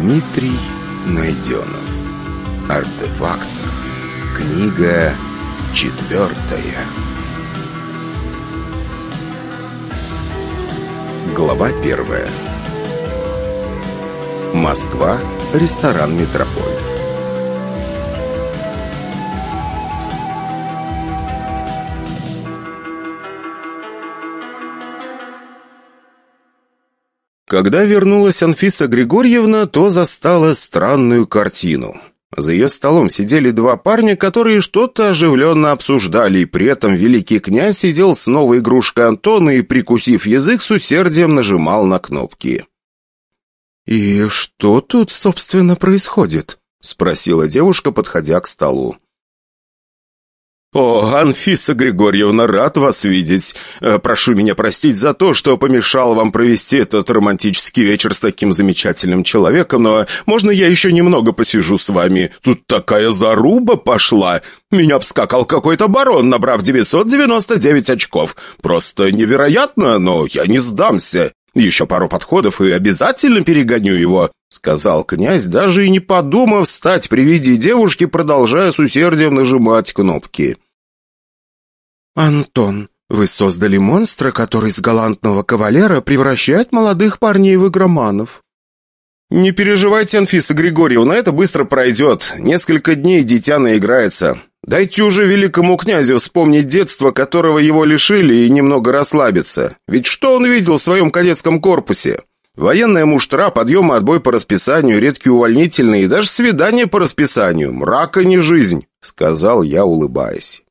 Дмитрий Найденов. Артефактор Книга четвертая. Глава первая. Москва, ресторан «Метрополь» Когда вернулась Анфиса Григорьевна, то застала странную картину. За ее столом сидели два парня, которые что-то оживленно обсуждали, и при этом великий князь сидел с новой игрушкой Антона и, прикусив язык, с усердием нажимал на кнопки. «И что тут, собственно, происходит?» — спросила девушка, подходя к столу. «О, Анфиса Григорьевна, рад вас видеть. Э, прошу меня простить за то, что помешал вам провести этот романтический вечер с таким замечательным человеком, но можно я еще немного посижу с вами? Тут такая заруба пошла. Меня обскакал какой-то барон, набрав 999 очков. Просто невероятно, но я не сдамся. Еще пару подходов и обязательно перегоню его», — сказал князь, даже и не подумав встать при виде девушки, продолжая с усердием нажимать кнопки. «Антон, вы создали монстра, который с галантного кавалера превращает молодых парней в игроманов». «Не переживайте, Анфиса Григорьевна, это быстро пройдет. Несколько дней дитя наиграется. Дайте уже великому князю вспомнить детство, которого его лишили, и немного расслабиться. Ведь что он видел в своем кадетском корпусе? Военная муштра, подъемы, отбой по расписанию, редкие увольнительные и даже свидание по расписанию. Мрака не жизнь», — сказал я, улыбаясь.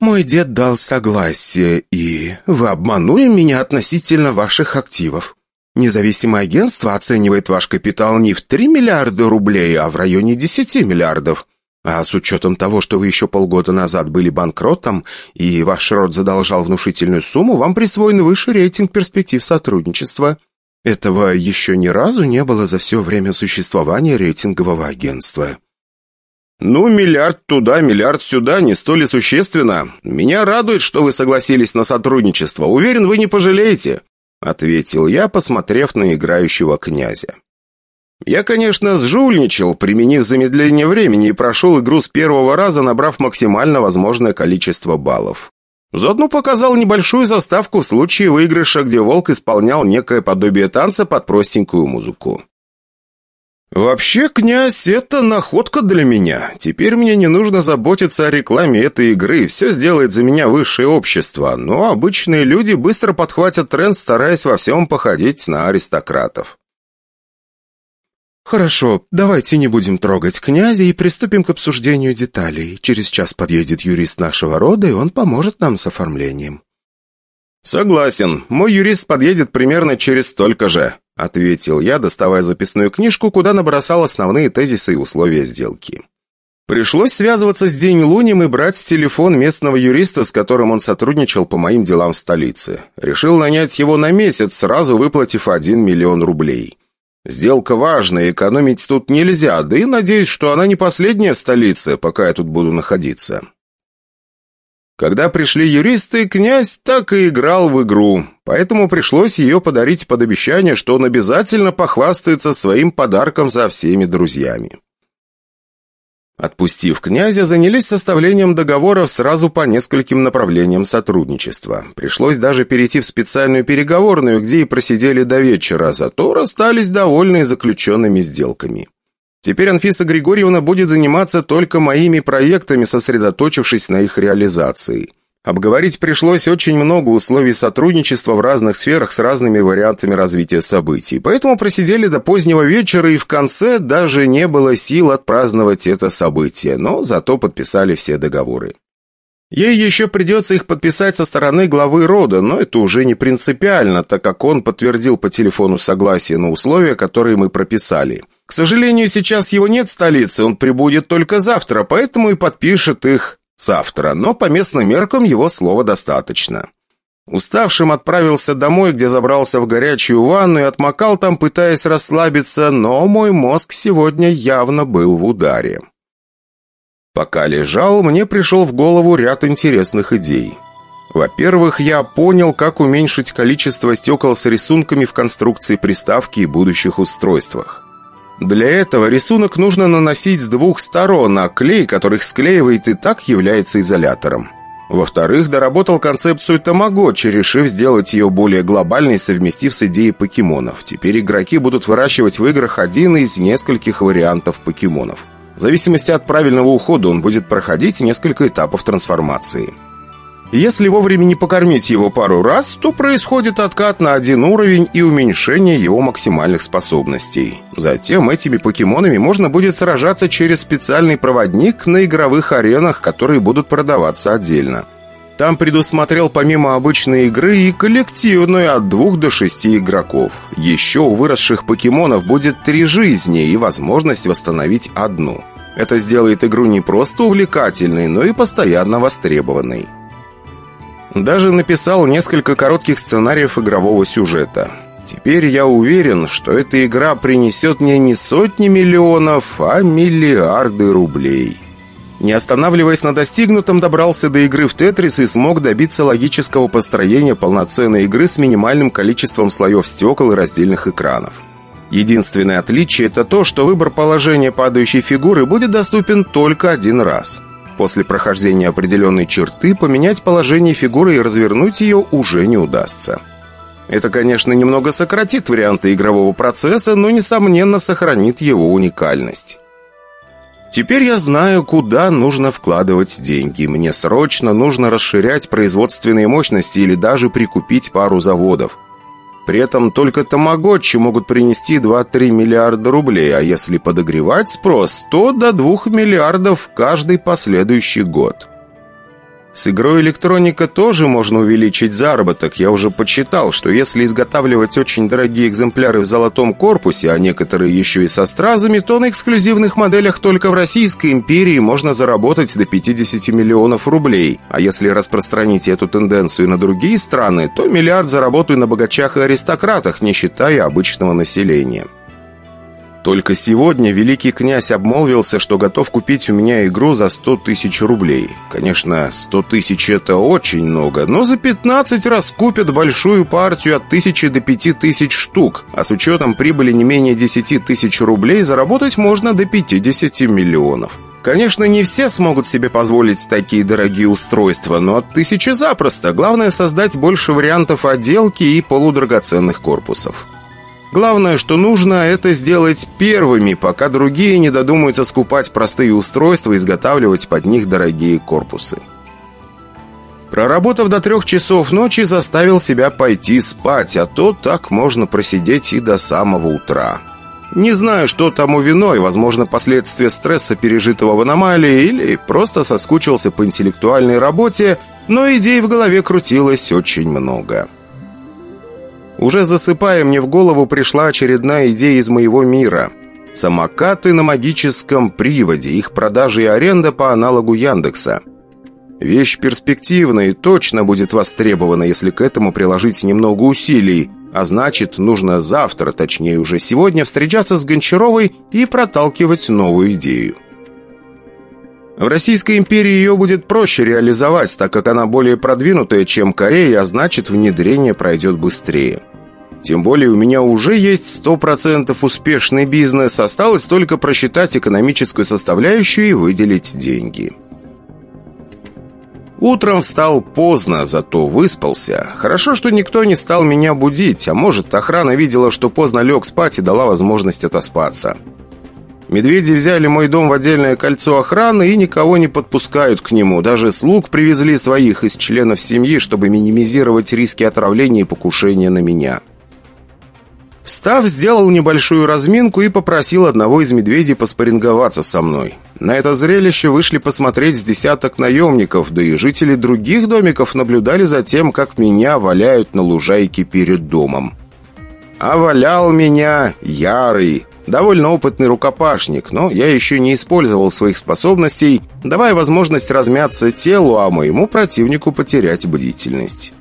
«Мой дед дал согласие, и вы обманули меня относительно ваших активов. Независимое агентство оценивает ваш капитал не в 3 миллиарда рублей, а в районе 10 миллиардов. А с учетом того, что вы еще полгода назад были банкротом, и ваш род задолжал внушительную сумму, вам присвоен высший рейтинг перспектив сотрудничества. Этого еще ни разу не было за все время существования рейтингового агентства». «Ну, миллиард туда, миллиард сюда, не столь и существенно. Меня радует, что вы согласились на сотрудничество. Уверен, вы не пожалеете», — ответил я, посмотрев на играющего князя. Я, конечно, сжульничал, применив замедление времени и прошел игру с первого раза, набрав максимально возможное количество баллов. Заодно показал небольшую заставку в случае выигрыша, где волк исполнял некое подобие танца под простенькую музыку. «Вообще, князь, это находка для меня. Теперь мне не нужно заботиться о рекламе этой игры. Все сделает за меня высшее общество. Но обычные люди быстро подхватят тренд, стараясь во всем походить на аристократов». «Хорошо, давайте не будем трогать князя и приступим к обсуждению деталей. Через час подъедет юрист нашего рода, и он поможет нам с оформлением». «Согласен. Мой юрист подъедет примерно через столько же», ответил я, доставая записную книжку, куда набросал основные тезисы и условия сделки. Пришлось связываться с День Лунем и брать телефон местного юриста, с которым он сотрудничал по моим делам в столице. Решил нанять его на месяц, сразу выплатив 1 миллион рублей. Сделка важная, экономить тут нельзя, да и надеюсь, что она не последняя в столице, пока я тут буду находиться. Когда пришли юристы, князь так и играл в игру, поэтому пришлось ее подарить под обещание, что он обязательно похвастается своим подарком за всеми друзьями. Отпустив князя, занялись составлением договоров сразу по нескольким направлениям сотрудничества. Пришлось даже перейти в специальную переговорную, где и просидели до вечера, зато расстались довольные заключенными сделками. Теперь Анфиса Григорьевна будет заниматься только моими проектами, сосредоточившись на их реализации. Обговорить пришлось очень много условий сотрудничества в разных сферах с разными вариантами развития событий, поэтому просидели до позднего вечера и в конце даже не было сил отпраздновать это событие, но зато подписали все договоры. Ей еще придется их подписать со стороны главы рода, но это уже не принципиально, так как он подтвердил по телефону согласие на условия, которые мы прописали – к сожалению, сейчас его нет в столице, он прибудет только завтра, поэтому и подпишет их завтра, но по местным меркам его слова достаточно. Уставшим отправился домой, где забрался в горячую ванну и отмокал там, пытаясь расслабиться, но мой мозг сегодня явно был в ударе. Пока лежал, мне пришел в голову ряд интересных идей. Во-первых, я понял, как уменьшить количество стекол с рисунками в конструкции приставки и будущих устройствах. Для этого рисунок нужно наносить с двух сторон, а клей, который склеивает, и так является изолятором. Во-вторых, доработал концепцию Тамагочи, решив сделать ее более глобальной, совместив с идеей покемонов. Теперь игроки будут выращивать в играх один из нескольких вариантов покемонов. В зависимости от правильного ухода он будет проходить несколько этапов трансформации. Если вовремя не покормить его пару раз, то происходит откат на один уровень и уменьшение его максимальных способностей. Затем этими покемонами можно будет сражаться через специальный проводник на игровых аренах, которые будут продаваться отдельно. Там предусмотрел помимо обычной игры и коллективную от двух до шести игроков. Еще у выросших покемонов будет три жизни и возможность восстановить одну. Это сделает игру не просто увлекательной, но и постоянно востребованной. Даже написал несколько коротких сценариев игрового сюжета. Теперь я уверен, что эта игра принесет мне не сотни миллионов, а миллиарды рублей. Не останавливаясь на достигнутом, добрался до игры в Тетрис и смог добиться логического построения полноценной игры с минимальным количеством слоев стекол и раздельных экранов. Единственное отличие – это то, что выбор положения падающей фигуры будет доступен только один раз – После прохождения определенной черты поменять положение фигуры и развернуть ее уже не удастся. Это, конечно, немного сократит варианты игрового процесса, но, несомненно, сохранит его уникальность. Теперь я знаю, куда нужно вкладывать деньги. Мне срочно нужно расширять производственные мощности или даже прикупить пару заводов. При этом только тамагочи могут принести 2-3 миллиарда рублей, а если подогревать спрос, то до 2 миллиардов каждый последующий год. С игрой электроника тоже можно увеличить заработок. Я уже почитал, что если изготавливать очень дорогие экземпляры в золотом корпусе, а некоторые еще и со стразами, то на эксклюзивных моделях только в Российской империи можно заработать до 50 миллионов рублей. А если распространить эту тенденцию на другие страны, то миллиард заработаю на богачах и аристократах, не считая обычного населения. Только сегодня великий князь обмолвился, что готов купить у меня игру за 100 тысяч рублей. Конечно, 100 тысяч это очень много, но за 15 раз купят большую партию от 1000 до 5000 штук, а с учетом прибыли не менее 10 тысяч рублей заработать можно до 50 миллионов. Конечно, не все смогут себе позволить такие дорогие устройства, но от тысячи запросто. Главное создать больше вариантов отделки и полудрагоценных корпусов. Главное, что нужно, это сделать первыми, пока другие не додумаются скупать простые устройства и изготавливать под них дорогие корпусы. Проработав до трех часов ночи, заставил себя пойти спать, а то так можно просидеть и до самого утра. Не знаю, что тому виной, возможно, последствия стресса, пережитого в аномалии, или просто соскучился по интеллектуальной работе, но идей в голове крутилось очень много. Уже засыпая, мне в голову пришла очередная идея из моего мира. Самокаты на магическом приводе, их продажа и аренда по аналогу Яндекса. Вещь перспективная и точно будет востребована, если к этому приложить немного усилий, а значит, нужно завтра, точнее уже сегодня, встречаться с Гончаровой и проталкивать новую идею. В Российской империи ее будет проще реализовать, так как она более продвинутая, чем Корея, а значит, внедрение пройдет быстрее. Тем более у меня уже есть 100% успешный бизнес, осталось только просчитать экономическую составляющую и выделить деньги. Утром встал поздно, зато выспался. Хорошо, что никто не стал меня будить, а может, охрана видела, что поздно лег спать и дала возможность отоспаться. Медведи взяли мой дом в отдельное кольцо охраны и никого не подпускают к нему. Даже слуг привезли своих из членов семьи, чтобы минимизировать риски отравления и покушения на меня. Встав, сделал небольшую разминку и попросил одного из медведей поспоринговаться со мной. На это зрелище вышли посмотреть с десяток наемников, да и жители других домиков наблюдали за тем, как меня валяют на лужайке перед домом. А валял меня Ярый, довольно опытный рукопашник, но я еще не использовал своих способностей, давая возможность размяться телу, а моему противнику потерять бдительность.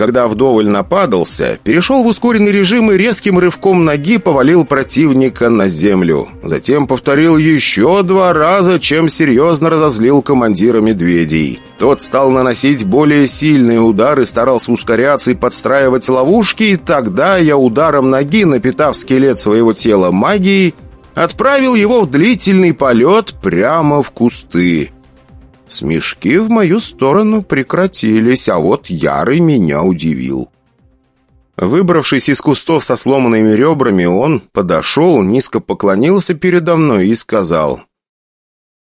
Когда вдоволь нападался, перешел в ускоренный режим и резким рывком ноги повалил противника на землю. Затем повторил еще два раза, чем серьезно разозлил командира медведей. Тот стал наносить более сильные удары, старался ускоряться и подстраивать ловушки, и тогда я ударом ноги, напитав скелет своего тела магией, отправил его в длительный полет прямо в кусты. Смешки в мою сторону прекратились, а вот Ярый меня удивил. Выбравшись из кустов со сломанными ребрами, он подошел, низко поклонился передо мной и сказал...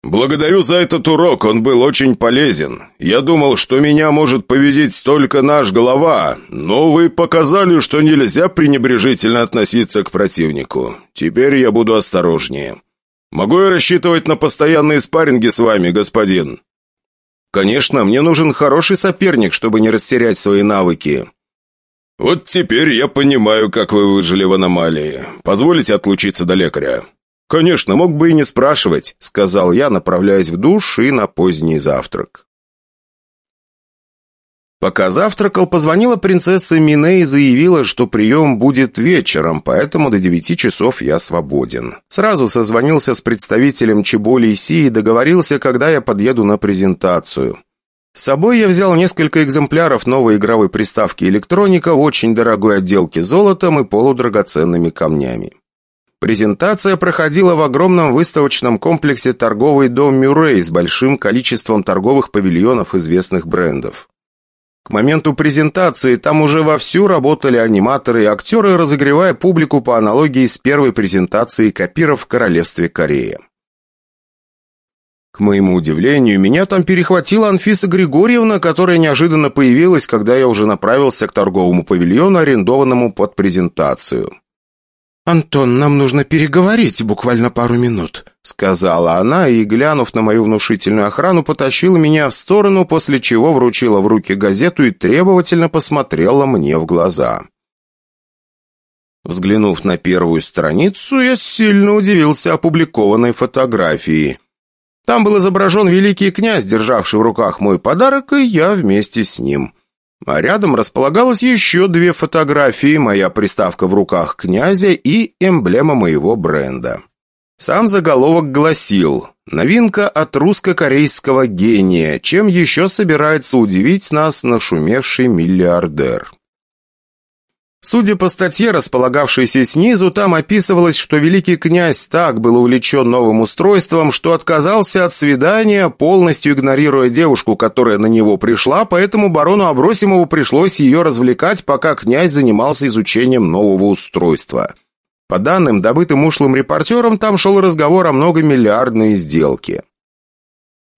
«Благодарю за этот урок, он был очень полезен. Я думал, что меня может победить только наш голова, но вы показали, что нельзя пренебрежительно относиться к противнику. Теперь я буду осторожнее. Могу я рассчитывать на постоянные спарринги с вами, господин?» Конечно, мне нужен хороший соперник, чтобы не растерять свои навыки. Вот теперь я понимаю, как вы выжили в аномалии. Позволите отлучиться до лекаря? Конечно, мог бы и не спрашивать, сказал я, направляясь в душ и на поздний завтрак. Пока завтракал, позвонила принцесса Мине и заявила, что прием будет вечером, поэтому до девяти часов я свободен. Сразу созвонился с представителем Чеболи Си и договорился, когда я подъеду на презентацию. С собой я взял несколько экземпляров новой игровой приставки «Электроника» очень дорогой отделке золотом и полудрагоценными камнями. Презентация проходила в огромном выставочном комплексе «Торговый дом Мюррей» с большим количеством торговых павильонов известных брендов. К моменту презентации там уже вовсю работали аниматоры и актеры, разогревая публику по аналогии с первой презентацией копиров в Королевстве Корея. К моему удивлению, меня там перехватила Анфиса Григорьевна, которая неожиданно появилась, когда я уже направился к торговому павильону, арендованному под презентацию. «Антон, нам нужно переговорить буквально пару минут», — сказала она и, глянув на мою внушительную охрану, потащила меня в сторону, после чего вручила в руки газету и требовательно посмотрела мне в глаза. Взглянув на первую страницу, я сильно удивился опубликованной фотографии. Там был изображен великий князь, державший в руках мой подарок, и я вместе с ним. А рядом располагалось еще две фотографии, моя приставка в руках князя и эмблема моего бренда. Сам заголовок гласил «Новинка от русско-корейского гения, чем еще собирается удивить нас нашумевший миллиардер». Судя по статье, располагавшейся снизу, там описывалось, что великий князь так был увлечен новым устройством, что отказался от свидания, полностью игнорируя девушку, которая на него пришла, поэтому барону Абросимову пришлось ее развлекать, пока князь занимался изучением нового устройства. По данным, добытым ушлым репортером, там шел разговор о многомиллиардной сделке.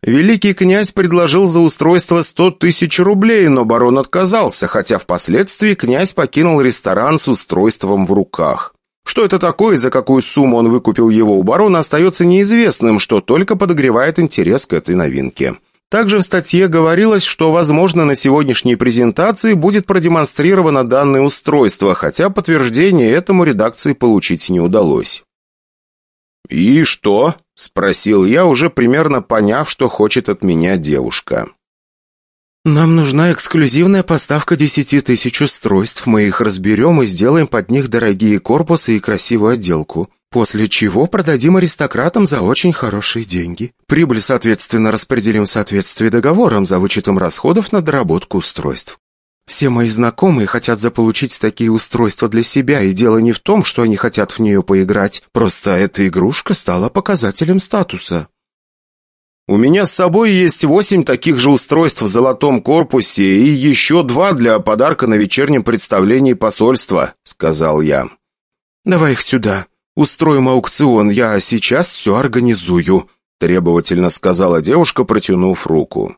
Великий князь предложил за устройство сто тысяч рублей, но барон отказался, хотя впоследствии князь покинул ресторан с устройством в руках. Что это такое и за какую сумму он выкупил его у барона, остается неизвестным, что только подогревает интерес к этой новинке. Также в статье говорилось, что, возможно, на сегодняшней презентации будет продемонстрировано данное устройство, хотя подтверждение этому редакции получить не удалось. «И что?» – спросил я, уже примерно поняв, что хочет от меня девушка. «Нам нужна эксклюзивная поставка десяти тысяч устройств. Мы их разберем и сделаем под них дорогие корпусы и красивую отделку. После чего продадим аристократам за очень хорошие деньги. Прибыль, соответственно, распределим в соответствии договорам за вычетом расходов на доработку устройств. Все мои знакомые хотят заполучить такие устройства для себя, и дело не в том, что они хотят в нее поиграть. Просто эта игрушка стала показателем статуса. У меня с собой есть восемь таких же устройств в золотом корпусе и еще два для подарка на вечернем представлении посольства», — сказал я. «Давай их сюда. Устроим аукцион. Я сейчас все организую», — требовательно сказала девушка, протянув руку.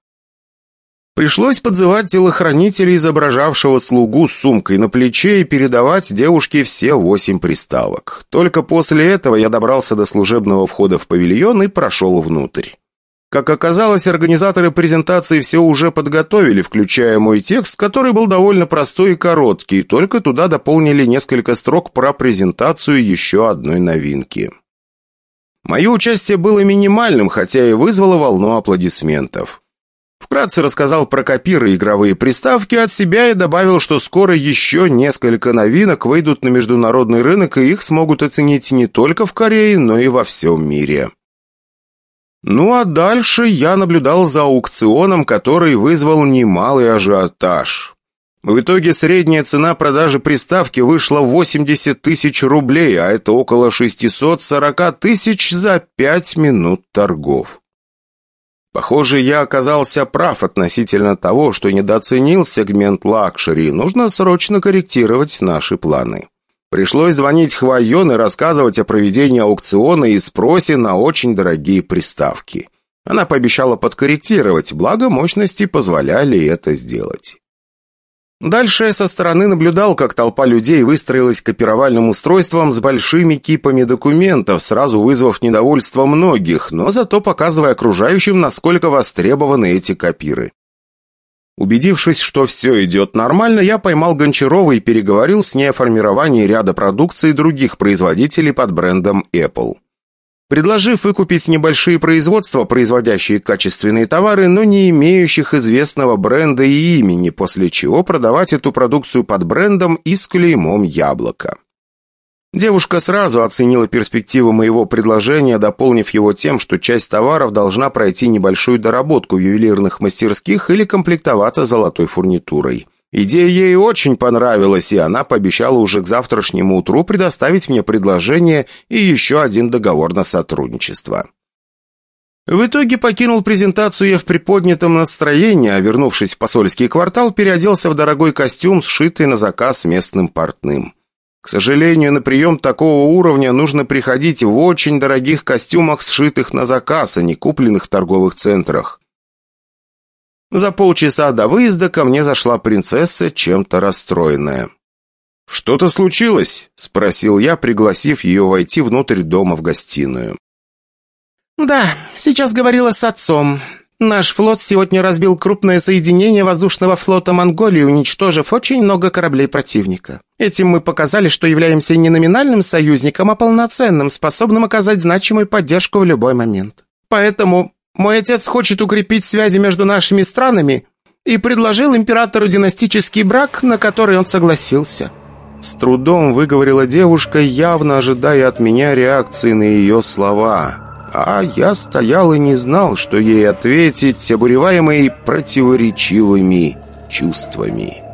Пришлось подзывать телохранителя, изображавшего слугу с сумкой на плече, и передавать девушке все восемь приставок. Только после этого я добрался до служебного входа в павильон и прошел внутрь. Как оказалось, организаторы презентации все уже подготовили, включая мой текст, который был довольно простой и короткий, только туда дополнили несколько строк про презентацию еще одной новинки. Мое участие было минимальным, хотя и вызвало волну аплодисментов. Вкратце рассказал про копиры и игровые приставки от себя и добавил, что скоро еще несколько новинок выйдут на международный рынок, и их смогут оценить не только в Корее, но и во всем мире. Ну а дальше я наблюдал за аукционом, который вызвал немалый ажиотаж. В итоге средняя цена продажи приставки вышла 80 тысяч рублей, а это около 640 тысяч за 5 минут торгов. Похоже, я оказался прав относительно того, что недооценил сегмент лакшери, нужно срочно корректировать наши планы. Пришлось звонить Хвайон и рассказывать о проведении аукциона и спросе на очень дорогие приставки. Она пообещала подкорректировать, благо мощности позволяли это сделать. Дальше я со стороны наблюдал, как толпа людей выстроилась копировальным устройством с большими кипами документов, сразу вызвав недовольство многих, но зато показывая окружающим, насколько востребованы эти копиры. Убедившись, что все идет нормально, я поймал Гончарова и переговорил с ней о формировании ряда продукции других производителей под брендом Apple предложив выкупить небольшие производства, производящие качественные товары, но не имеющих известного бренда и имени, после чего продавать эту продукцию под брендом и с клеймом «Яблоко». Девушка сразу оценила перспективы моего предложения, дополнив его тем, что часть товаров должна пройти небольшую доработку в ювелирных мастерских или комплектоваться золотой фурнитурой. Идея ей очень понравилась, и она пообещала уже к завтрашнему утру предоставить мне предложение и еще один договор на сотрудничество. В итоге покинул презентацию я в приподнятом настроении, а вернувшись в посольский квартал, переоделся в дорогой костюм, сшитый на заказ местным портным. К сожалению, на прием такого уровня нужно приходить в очень дорогих костюмах, сшитых на заказ, а не купленных в торговых центрах. За полчаса до выезда ко мне зашла принцесса, чем-то расстроенная. «Что-то случилось?» – спросил я, пригласив ее войти внутрь дома в гостиную. «Да, сейчас говорила с отцом. Наш флот сегодня разбил крупное соединение воздушного флота Монголии, уничтожив очень много кораблей противника. Этим мы показали, что являемся не номинальным союзником, а полноценным, способным оказать значимую поддержку в любой момент. Поэтому мой отец хочет укрепить связи между нашими странами и предложил императору династический брак, на который он согласился». С трудом выговорила девушка, явно ожидая от меня реакции на ее слова. А я стоял и не знал, что ей ответить, обуреваемый противоречивыми чувствами.